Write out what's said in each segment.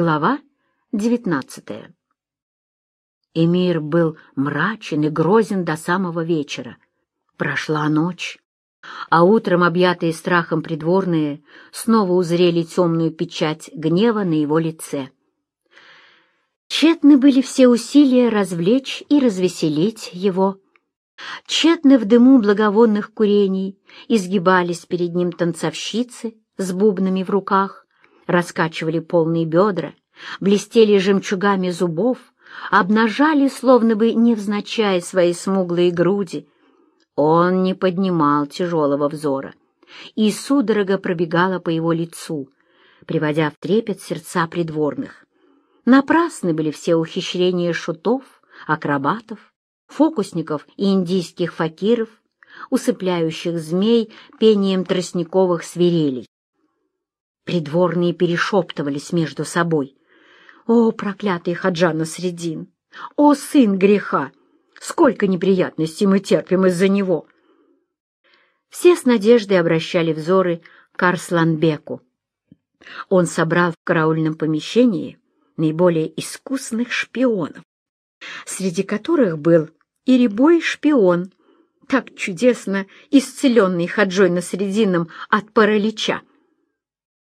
Глава девятнадцатая. Эмир был мрачен и грозен до самого вечера. Прошла ночь, а утром, объятые страхом придворные, снова узрели темную печать гнева на его лице. Тщетны были все усилия развлечь и развеселить его. Тщетно в дыму благовонных курений изгибались перед ним танцовщицы с бубнами в руках, раскачивали полные бедра, блестели жемчугами зубов, обнажали, словно бы невзначай, свои смуглые груди. Он не поднимал тяжелого взора, и судорога пробегала по его лицу, приводя в трепет сердца придворных. Напрасны были все ухищрения шутов, акробатов, фокусников и индийских факиров, усыпляющих змей пением тростниковых свирелей. Придворные перешептывались между собой. «О, проклятый Хаджана Средин! О, сын греха! Сколько неприятностей мы терпим из-за него!» Все с надеждой обращали взоры к Арсланбеку. Он собрал в караульном помещении наиболее искусных шпионов, среди которых был и рябой шпион, так чудесно исцеленный Хаджой на Срединном от паралича.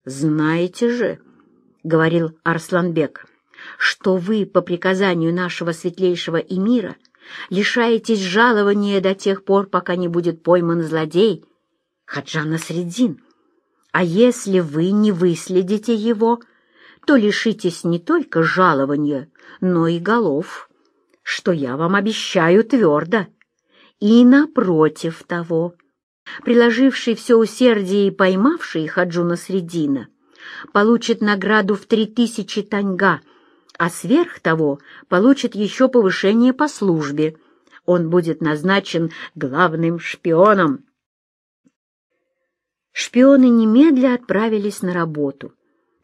«Знаете же, — говорил Арсланбек, — что вы по приказанию нашего светлейшего эмира лишаетесь жалования до тех пор, пока не будет пойман злодей, Хаджана Средин. А если вы не выследите его, то лишитесь не только жалования, но и голов, что я вам обещаю твердо. И напротив того, приложивший все усердие и поймавший Хаджуна Средина, получит награду в три тысячи таньга, а сверх того получит еще повышение по службе. Он будет назначен главным шпионом. Шпионы немедля отправились на работу,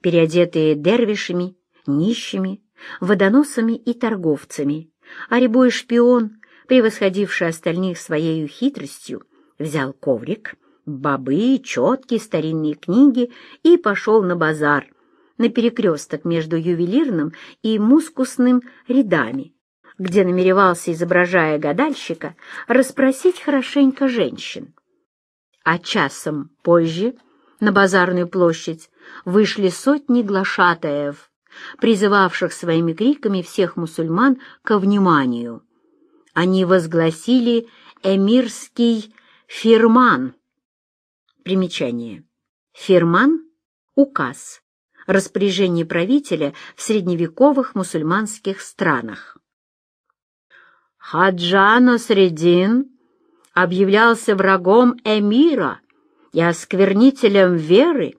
переодетые дервишами, нищими, водоносами и торговцами, а рябой шпион, превосходивший остальных своей хитростью, взял коврик, бобы, четки, старинные книги и пошел на базар, на перекресток между ювелирным и мускусным рядами, где намеревался, изображая гадальщика, расспросить хорошенько женщин. А часом позже на базарную площадь вышли сотни глашатаев, призывавших своими криками всех мусульман ко вниманию. Они возгласили эмирский Фирман. Примечание. Фирман — указ, распоряжение правителя в средневековых мусульманских странах. Хаджано Средин объявлялся врагом эмира и осквернителем веры.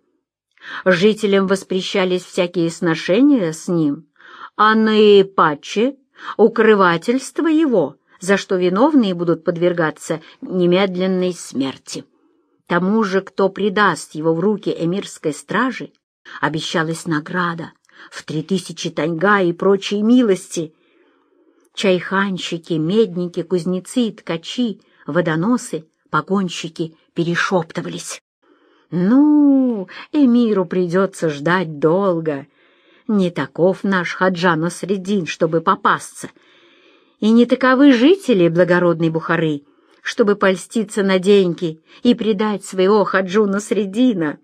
Жителям воспрещались всякие сношения с ним, а наипаче — укрывательство его — за что виновные будут подвергаться немедленной смерти. Тому же, кто предаст его в руки эмирской стражи, обещалась награда в три тысячи таньга и прочие милости. Чайханщики, медники, кузнецы, ткачи, водоносы, погонщики перешептывались. «Ну, эмиру придется ждать долго. Не таков наш Хаджана Средин, чтобы попасться» И не таковы жители благородной Бухары, чтобы польститься на деньги и предать своего хаджуна Средина.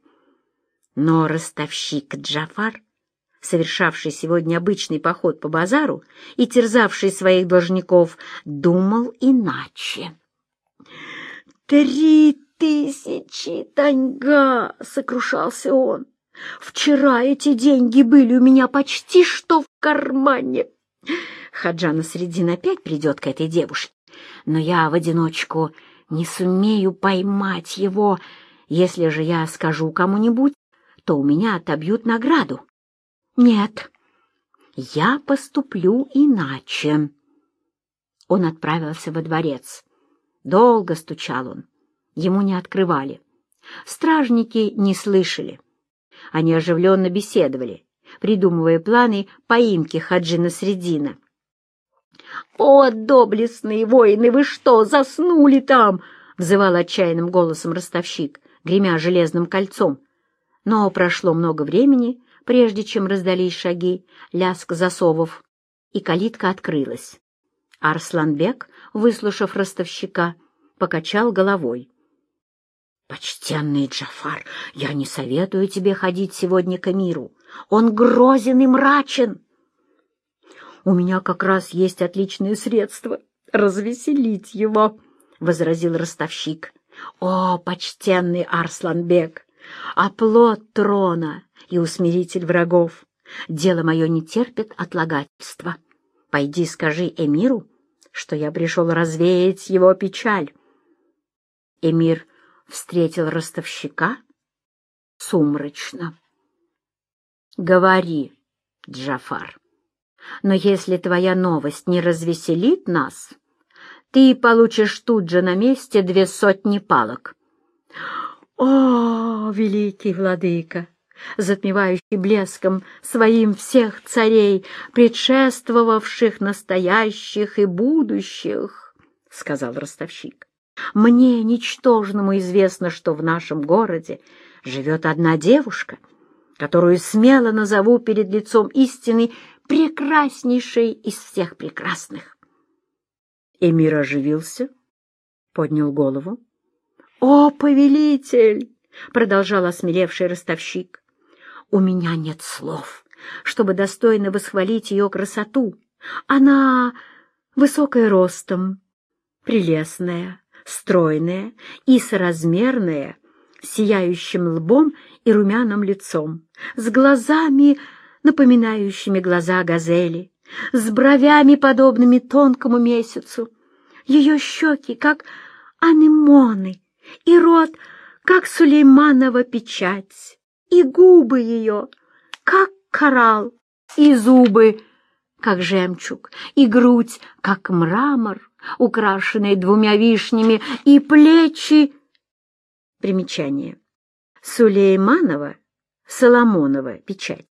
Но ростовщик Джафар, совершавший сегодня обычный поход по базару и терзавший своих должников, думал иначе. «Три тысячи таньга!» — сокрушался он. «Вчера эти деньги были у меня почти что в кармане!» Хаджана Средин опять придет к этой девушке, но я в одиночку не сумею поймать его. Если же я скажу кому-нибудь, то у меня отобьют награду. Нет, я поступлю иначе. Он отправился во дворец. Долго стучал он. Ему не открывали. Стражники не слышали. Они оживленно беседовали, придумывая планы поимки Хаджина Средина. «О, доблестные воины, вы что, заснули там?» — взывал отчаянным голосом ростовщик, гремя железным кольцом. Но прошло много времени, прежде чем раздались шаги, лязг засовов, и калитка открылась. Арсланбек, выслушав ростовщика, покачал головой. «Почтенный Джафар, я не советую тебе ходить сегодня к миру. Он грозен и мрачен. У меня как раз есть отличное средство развеселить его», — возразил ростовщик. «О, почтенный Арсланбек, оплот трона и усмиритель врагов! Дело мое не терпит отлагательства. Пойди скажи эмиру, что я пришел развеять его печаль». Эмир встретил ростовщика сумрачно. «Говори, Джафар, но если твоя новость не развеселит нас, ты получишь тут же на месте две сотни палок». «О, великий владыка!» затмевающий блеском своим всех царей, предшествовавших настоящих и будущих, — сказал ростовщик. Мне, ничтожному, известно, что в нашем городе живет одна девушка, которую смело назову перед лицом истины прекраснейшей из всех прекрасных. Эмир оживился, поднял голову. — О, повелитель! — продолжал осмелевший ростовщик. — У меня нет слов, чтобы достойно восхвалить ее красоту. Она высокая ростом, прелестная, стройная и соразмерная, сияющим лбом и румяным лицом, с глазами, напоминающими глаза газели, с бровями, подобными тонкому месяцу. Ее щеки, как анемоны, и рот, как Сулейманова печать, и губы ее, как коралл, и зубы, как жемчуг, и грудь, как мрамор, украшенные двумя вишнями, и плечи... Примечание. Сулейманова, Соломонова печать.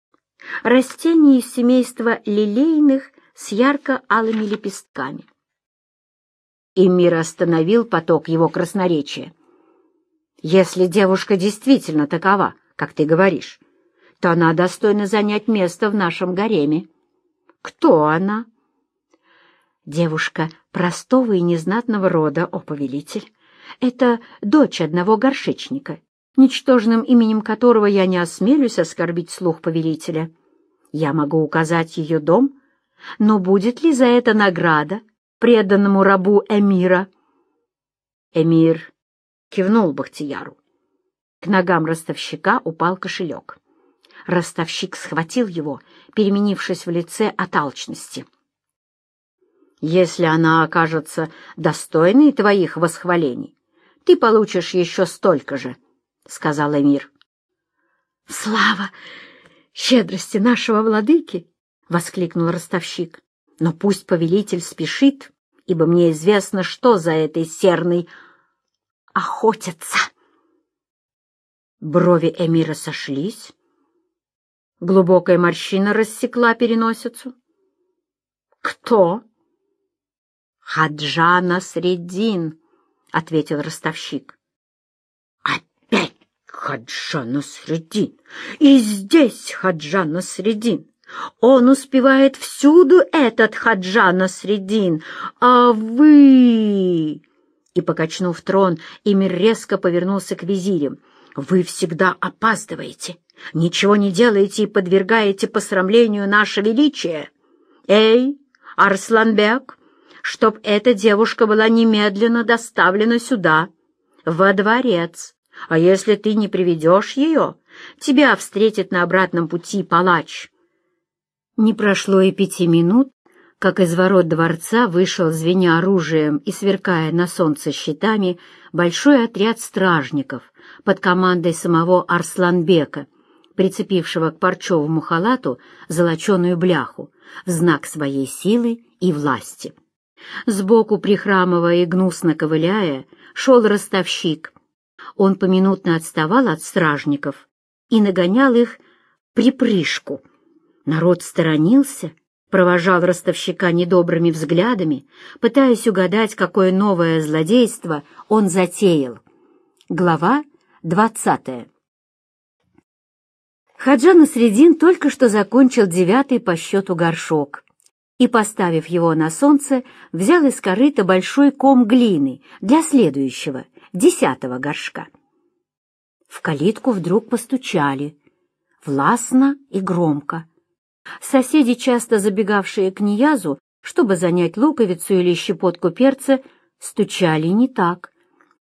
Растение из семейства лилейных с ярко-алыми лепестками. Эмир остановил поток его красноречия. «Если девушка действительно такова, как ты говоришь, то она достойна занять место в нашем гареме. Кто она?» Девушка простого и незнатного рода, о повелитель. Это дочь одного горшечника, ничтожным именем которого я не осмелюсь оскорбить слух повелителя. Я могу указать ее дом, но будет ли за это награда преданному рабу эмира? Эмир кивнул Бахтияру. К ногам ростовщика упал кошелек. Ростовщик схватил его, переменившись в лице от алчности. Если она окажется достойной твоих восхвалений, ты получишь еще столько же, — сказал Эмир. — Слава щедрости нашего владыки! — воскликнул ростовщик. — Но пусть повелитель спешит, ибо мне известно, что за этой серной охотятся. Брови Эмира сошлись. Глубокая морщина рассекла переносицу. — Кто? «Хаджана Средин», — ответил ростовщик. «Опять Хаджана Средин! И здесь Хаджана Средин! Он успевает всюду, этот Хаджана Средин! А вы...» И, покачнув трон, Эмир резко повернулся к визирям. «Вы всегда опаздываете, ничего не делаете и подвергаете посрамлению наше величие. Эй, Арсланбек!» чтоб эта девушка была немедленно доставлена сюда, во дворец. А если ты не приведешь ее, тебя встретит на обратном пути палач». Не прошло и пяти минут, как из ворот дворца вышел, звеня оружием и сверкая на солнце щитами, большой отряд стражников под командой самого Арсланбека, прицепившего к парчевому халату золоченую бляху в знак своей силы и власти. Сбоку, прихрамывая и гнусно ковыляя, шел ростовщик. Он поминутно отставал от стражников и нагонял их припрыжку. Народ сторонился, провожал ростовщика недобрыми взглядами, пытаясь угадать, какое новое злодейство он затеял. Глава двадцатая Хаджа Насредин только что закончил девятый по счету горшок и, поставив его на солнце, взял из корыта большой ком глины для следующего, десятого горшка. В калитку вдруг постучали, властно и громко. Соседи, часто забегавшие к Ниязу, чтобы занять луковицу или щепотку перца, стучали не так.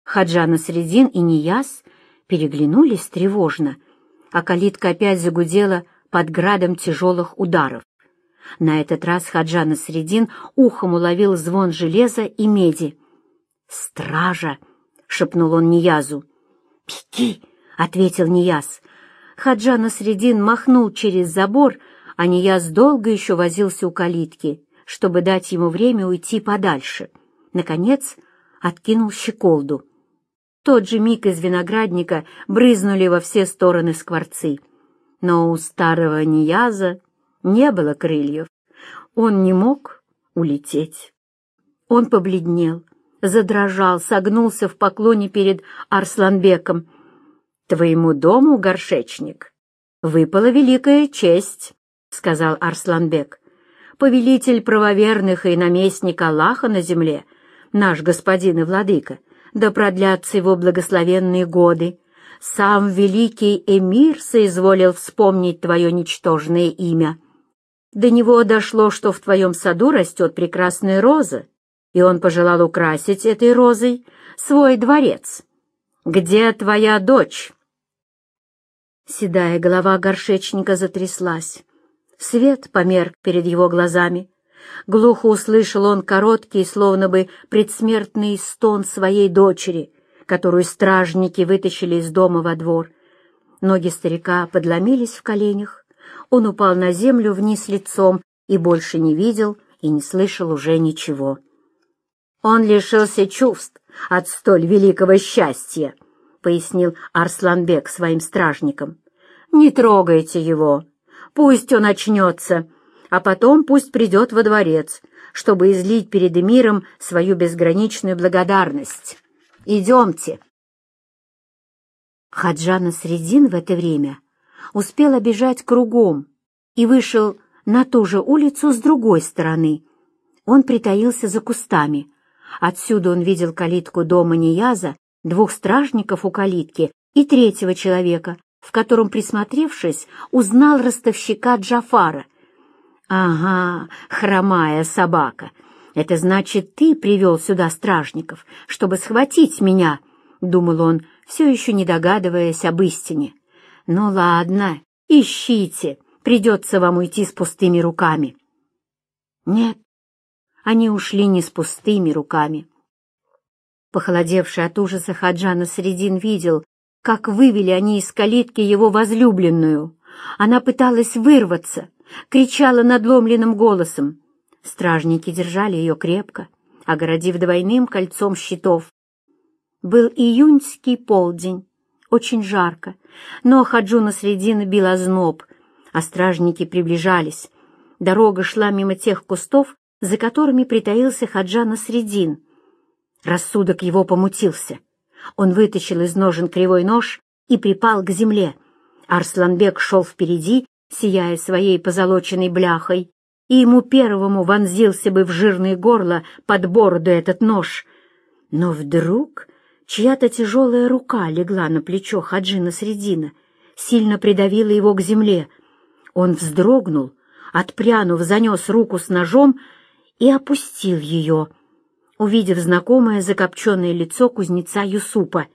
Хаджана Средин и Нияз переглянулись тревожно, а калитка опять загудела под градом тяжелых ударов. На этот раз Хаджана Средин ухом уловил звон железа и меди. «Стража!» — шепнул он Ниязу. «Беги!» — ответил Нияз. Хаджана Средин махнул через забор, а Нияз долго еще возился у калитки, чтобы дать ему время уйти подальше. Наконец откинул щеколду. Тот же миг из виноградника брызнули во все стороны скворцы. Но у старого Нияза не было крыльев. Он не мог улететь. Он побледнел, задрожал, согнулся в поклоне перед Арсланбеком. «Твоему дому, горшечник, выпала великая честь», — сказал Арсланбек. «Повелитель правоверных и наместник Аллаха на земле, наш господин и владыка, да продлятся его благословенные годы, сам великий эмир соизволил вспомнить твое ничтожное имя». До него дошло, что в твоем саду растет прекрасная роза, и он пожелал украсить этой розой свой дворец. Где твоя дочь?» Седая голова горшечника затряслась. Свет померк перед его глазами. Глухо услышал он короткий, словно бы предсмертный стон своей дочери, которую стражники вытащили из дома во двор. Ноги старика подломились в коленях, он упал на землю вниз лицом и больше не видел и не слышал уже ничего. «Он лишился чувств от столь великого счастья», — пояснил Арсланбек своим стражникам. «Не трогайте его, пусть он очнется, а потом пусть придет во дворец, чтобы излить перед эмиром свою безграничную благодарность. Идемте». Хаджана Средин в это время успел обежать кругом и вышел на ту же улицу с другой стороны. Он притаился за кустами. Отсюда он видел калитку дома Нияза, двух стражников у калитки и третьего человека, в котором, присмотревшись, узнал ростовщика Джафара. «Ага, хромая собака, это значит, ты привел сюда стражников, чтобы схватить меня», — думал он, все еще не догадываясь об истине. «Ну ладно, ищите, придется вам уйти с пустыми руками». Нет, они ушли не с пустыми руками. Похолодевший от ужаса Хаджана Средин видел, как вывели они из калитки его возлюбленную. Она пыталась вырваться, кричала надломленным голосом. Стражники держали ее крепко, огородив двойным кольцом щитов. Был июньский полдень, очень жарко, но Хаджуна Средина бил озноб, а стражники приближались. Дорога шла мимо тех кустов, за которыми притаился Хаджана Средин. Рассудок его помутился. Он вытащил из ножен кривой нож и припал к земле. Арсланбек шел впереди, сияя своей позолоченной бляхой, и ему первому вонзился бы в жирное горло под бороду этот нож. Но вдруг Чья-то тяжелая рука легла на плечо Хаджина Средина, сильно придавила его к земле. Он вздрогнул, отпрянув, занес руку с ножом и опустил ее, увидев знакомое закопченное лицо кузнеца Юсупа.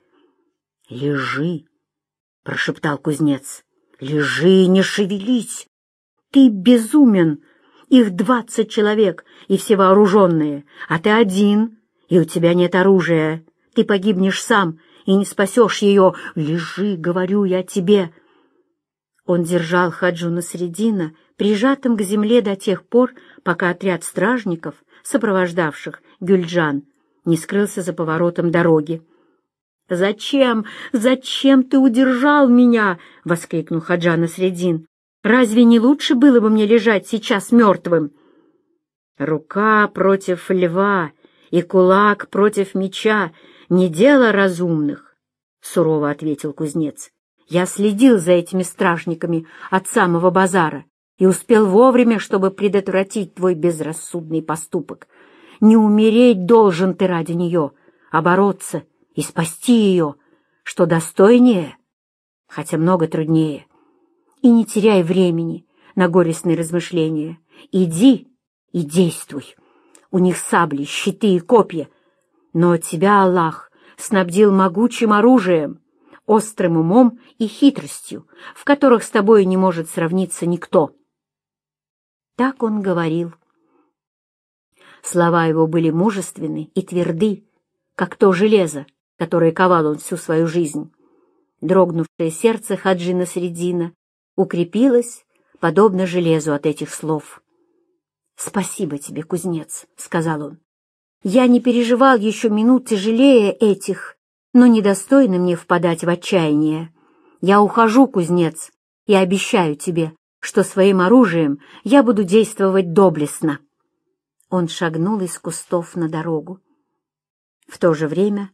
«Лежи!» — прошептал кузнец. «Лежи, не шевелись! Ты безумен! Их двадцать человек, и все вооруженные, а ты один, и у тебя нет оружия. Ты погибнешь сам и не спасешь ее. Лежи, говорю я тебе. Он держал Хаджуна Средина прижатым к земле до тех пор, пока отряд стражников, сопровождавших Гюльджан, не скрылся за поворотом дороги. «Зачем? Зачем ты удержал меня?» — воскликнул Хаджана Средин. «Разве не лучше было бы мне лежать сейчас мертвым?» «Рука против льва и кулак против меча не дело разумных, — сурово ответил кузнец. Я следил за этими стражниками от самого базара и успел вовремя, чтобы предотвратить твой безрассудный поступок. Не умереть должен ты ради нее, а бороться и спасти ее, что достойнее, хотя много труднее. И не теряй времени на горестные размышления. Иди и действуй. У них сабли, щиты и копья, но тебя Аллах снабдил могучим оружием, острым умом и хитростью, в которых с тобой не может сравниться никто. Так он говорил. Слова его были мужественны и тверды, как то железо, которое ковал он всю свою жизнь. Дрогнувшее сердце Хаджина Средина укрепилось, подобно железу от этих слов. «Спасибо тебе, кузнец», — сказал он. «Я не переживал еще минут тяжелее этих, но недостойно мне впадать в отчаяние. Я ухожу, кузнец, и обещаю тебе, что своим оружием я буду действовать доблестно». Он шагнул из кустов на дорогу. В то же время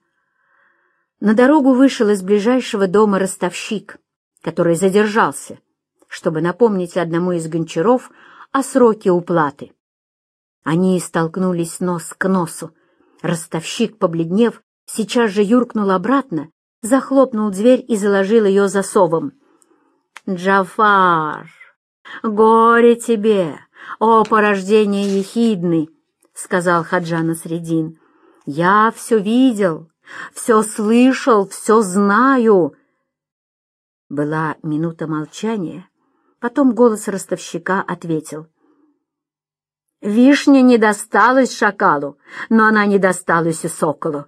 на дорогу вышел из ближайшего дома ростовщик, который задержался, чтобы напомнить одному из гончаров о сроке уплаты. Они столкнулись нос к носу. Ростовщик, побледнев, сейчас же юркнул обратно, захлопнул дверь и заложил ее засовом. «Джафар, горе тебе, о порождение ехидный!» — сказал Хаджана Средин. «Я все видел, все слышал, все знаю!» Была минута молчания, потом голос ростовщика ответил. «Вишня не досталась шакалу, но она не досталась и соколу.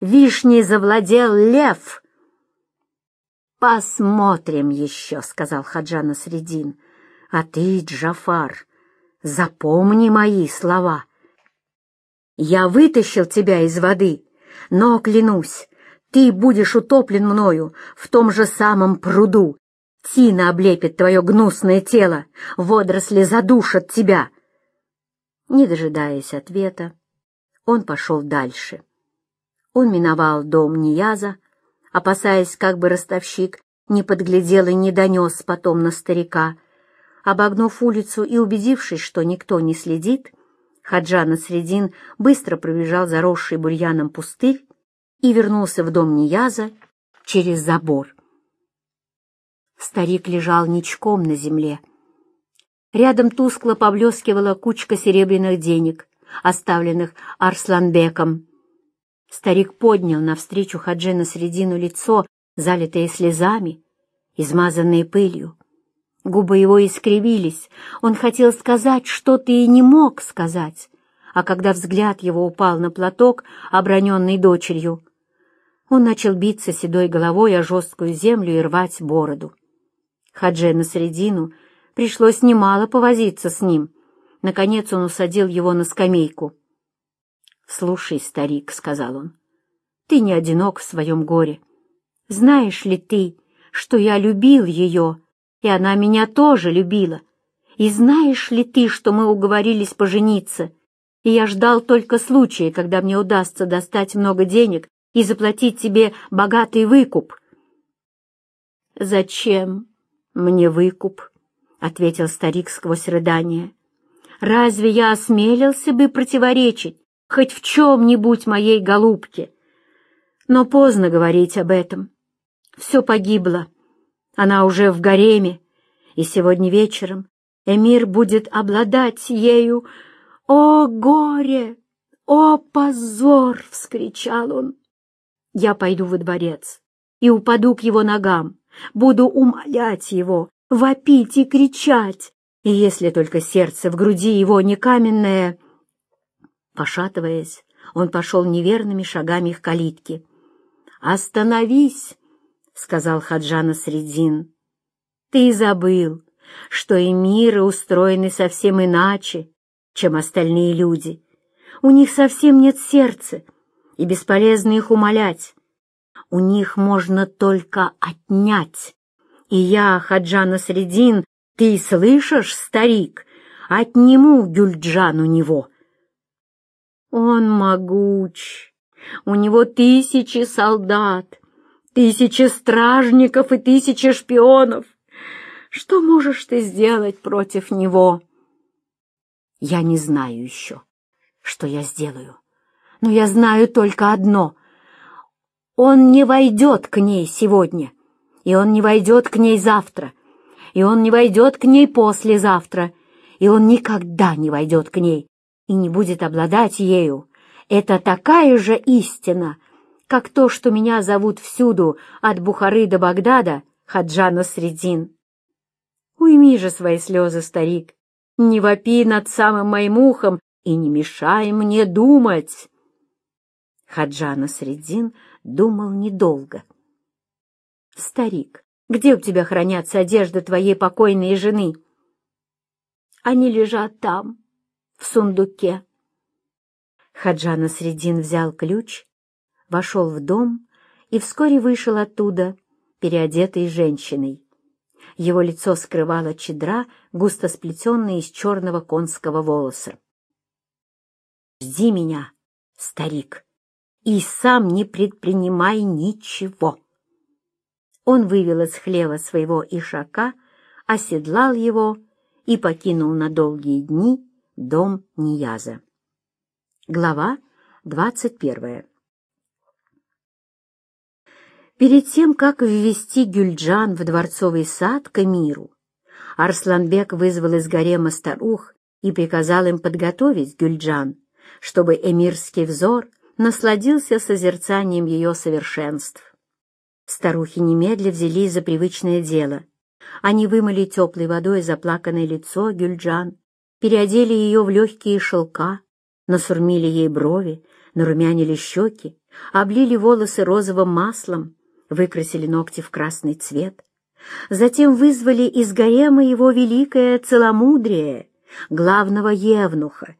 Вишней завладел лев!» «Посмотрим еще», — сказал Хаджана Средин. «А ты, Джафар, запомни мои слова. Я вытащил тебя из воды, но, клянусь, ты будешь утоплен мною в том же самом пруду. Тина облепит твое гнусное тело, водоросли задушат тебя. Не дожидаясь ответа, он пошел дальше. Он миновал дом Нияза, опасаясь, как бы ростовщик не подглядел и не донес потом на старика. Обогнув улицу и убедившись, что никто не следит, Хаджана Средин быстро пробежал заросший бурьяном пустырь и вернулся в дом Нияза через забор. Старик лежал ничком на земле. Рядом тускло поблескивала кучка серебряных денег, оставленных Арсланбеком. Старик поднял навстречу Хаджина Средину лицо, залитое слезами, измазанное пылью. Губы его искривились, он хотел сказать что-то и не мог сказать, а когда взгляд его упал на платок, оброненный дочерью, он начал биться седой головой о жесткую землю и рвать бороду. Хадже на средину пришлось немало повозиться с ним. Наконец он усадил его на скамейку. «Слушай, старик», — сказал он, — «ты не одинок в своем горе. Знаешь ли ты, что я любил ее?» И она меня тоже любила. И знаешь ли ты, что мы уговорились пожениться, и я ждал только случая, когда мне удастся достать много денег и заплатить тебе богатый выкуп?» «Зачем мне выкуп?» — ответил старик сквозь рыдание. «Разве я осмелился бы противоречить хоть в чем-нибудь моей голубке? Но поздно говорить об этом. Все погибло. Она уже в гареме, и сегодня вечером эмир будет обладать ею. «О, горе! О, позор!» — вскричал он. «Я пойду во дворец и упаду к его ногам, буду умолять его, вопить и кричать, и если только сердце в груди его не каменное...» Пошатываясь, он пошел неверными шагами к калитке. «Остановись!» — сказал Хаджана Средин. «Ты забыл, что и миры устроены совсем иначе, чем остальные люди. У них совсем нет сердца, и бесполезно их умолять. У них можно только отнять. И я, Хаджана Средин, ты слышишь, старик, отниму Гюльджан у него». Он могуч, у него тысячи солдат, тысячи стражников и тысячи шпионов. Что можешь ты сделать против него? Я не знаю еще, что я сделаю, но я знаю только одно. Он не войдет к ней сегодня, и он не войдет к ней завтра, и он не войдет к ней послезавтра, и он никогда не войдет к ней и не будет обладать ею. Это такая же истина, как то, что меня зовут всюду, от Бухары до Багдада, Хаджана Средин. Уйми же свои слезы, старик, не вопи над самым моим ухом и не мешай мне думать. Хаджана Средин думал недолго. Старик, где у тебя хранятся одежды твоей покойной жены? Они лежат там, в сундуке. Хаджана Средин взял ключ, вошел в дом и вскоре вышел оттуда, переодетой женщиной. Его лицо скрывала чедра, густо сплетенная из черного конского волоса. «Жди меня, старик, и сам не предпринимай ничего!» Он вывел из хлева своего ишака, оседлал его и покинул на долгие дни дом Нияза. Глава двадцать первая Перед тем, как ввести Гюльджан в дворцовый сад к эмиру, Арсланбек вызвал из гарема старух и приказал им подготовить Гюльджан, чтобы эмирский взор насладился созерцанием ее совершенств. Старухи немедля взялись за привычное дело. Они вымыли теплой водой заплаканное лицо Гюльджан, переодели ее в легкие шелка, насурмили ей брови, нарумянили щеки, облили волосы розовым маслом, выкрасили ногти в красный цвет. Затем вызвали из гарема его великое целомудрие, главного евнуха,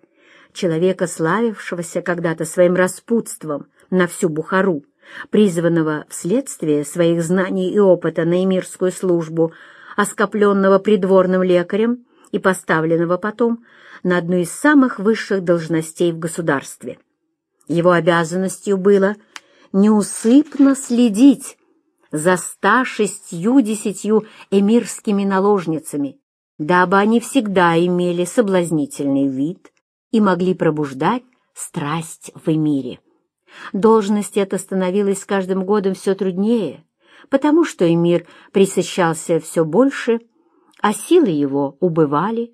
человека, славившегося когда-то своим распутством на всю Бухару, призванного вследствие своих знаний и опыта на эмирскую службу, оскопленного придворным лекарем и поставленного потом на одну из самых высших должностей в государстве. Его обязанностью было неусыпно следить за ста шестью десятью эмирскими наложницами, дабы они всегда имели соблазнительный вид и могли пробуждать страсть в эмире. Должность эта становилась с каждым годом все труднее, потому что эмир присыщался все больше, а силы его убывали,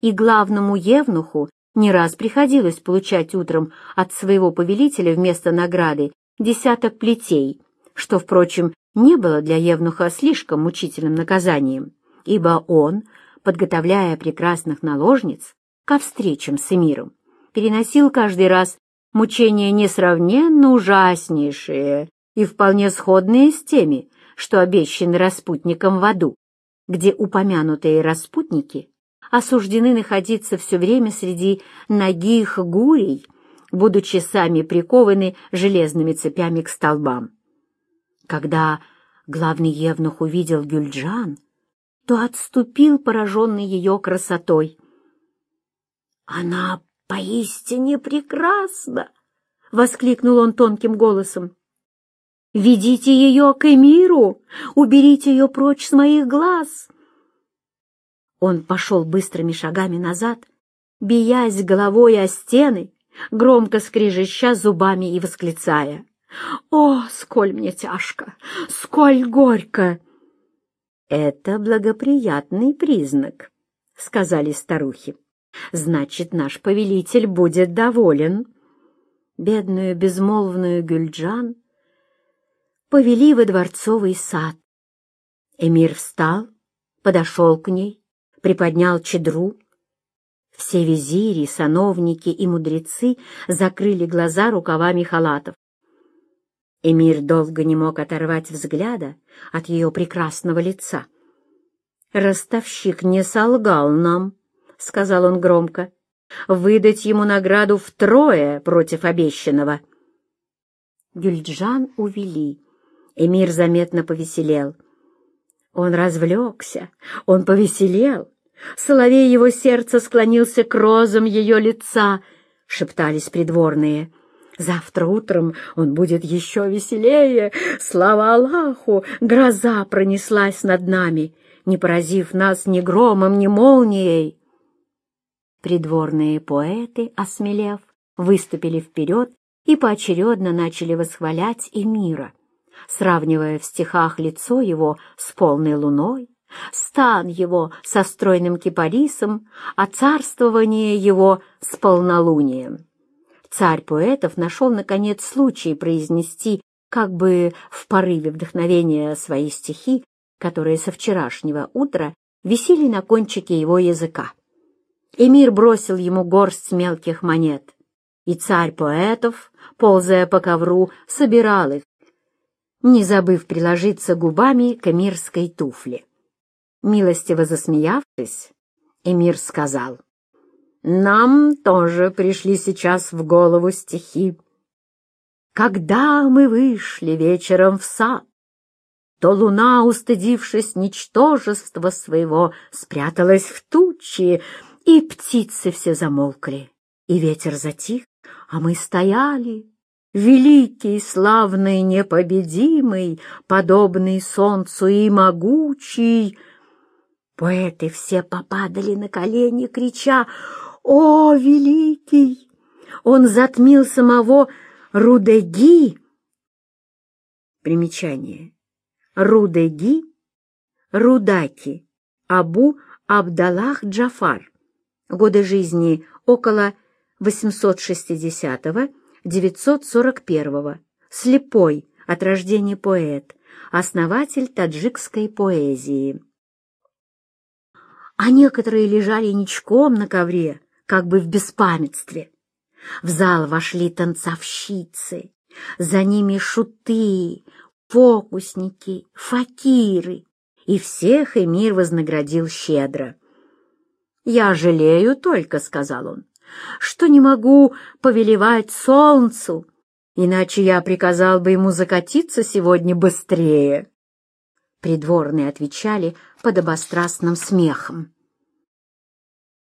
и главному евнуху не раз приходилось получать утром от своего повелителя вместо награды десяток плетей, что, впрочем, не было для Евнуха слишком мучительным наказанием, ибо он, подготовляя прекрасных наложниц ко встречам с эмиром, переносил каждый раз мучения несравненно ужаснейшие и вполне сходные с теми, что обещаны распутникам в аду, где упомянутые распутники осуждены находиться все время среди ногих гурей, будучи сами прикованы железными цепями к столбам. Когда главный евнух увидел Гюльджан, то отступил, пораженный ее красотой. «Она поистине прекрасна!» — воскликнул он тонким голосом. «Ведите ее к Эмиру! Уберите ее прочь с моих глаз!» Он пошел быстрыми шагами назад, биясь головой о стены, громко скрежеща зубами и восклицая. «О, сколь мне тяжко! Сколь горько!» «Это благоприятный признак», — сказали старухи. «Значит, наш повелитель будет доволен». Бедную безмолвную Гюльджан повели во дворцовый сад. Эмир встал, подошел к ней, приподнял чедру. Все визири, сановники и мудрецы закрыли глаза рукавами халатов. Эмир долго не мог оторвать взгляда от ее прекрасного лица. «Ростовщик не солгал нам», — сказал он громко, — «выдать ему награду втрое против обещанного». Гюльджан увели. Эмир заметно повеселел. Он развлекся, он повеселел. Соловей его сердца склонился к розам ее лица, шептались придворные — Завтра утром он будет еще веселее. Слава Аллаху! Гроза пронеслась над нами, не поразив нас ни громом, ни молнией. Придворные поэты, осмелев, выступили вперед и поочередно начали восхвалять Эмира, сравнивая в стихах лицо его с полной луной, стан его со стройным кипарисом, а царствование его с полнолунием. Царь поэтов нашел, наконец, случай произнести, как бы в порыве вдохновения, свои стихи, которые со вчерашнего утра висели на кончике его языка. Эмир бросил ему горсть мелких монет, и царь поэтов, ползая по ковру, собирал их, не забыв приложиться губами к эмирской туфле. Милостиво засмеявшись, Эмир сказал, «Нам тоже пришли сейчас в голову стихи. Когда мы вышли вечером в сад, то луна, устыдившись ничтожества своего, спряталась в тучи, и птицы все замолкли, и ветер затих, а мы стояли, великий, славный, непобедимый, подобный солнцу и могучий. Поэты все попадали на колени, крича «О, великий!» Он затмил самого Рудеги. Примечание. Рудеги, Рудаки, Абу Абдаллах Джафар. Годы жизни около 860-941, слепой, от рождения поэт, основатель таджикской поэзии. А некоторые лежали ничком на ковре, как бы в беспамятстве. В зал вошли танцовщицы, за ними шуты, фокусники, факиры, и всех эмир вознаградил щедро. «Я жалею только», — сказал он, — «что не могу повелевать солнцу, иначе я приказал бы ему закатиться сегодня быстрее». Придворные отвечали подобострастным смехом.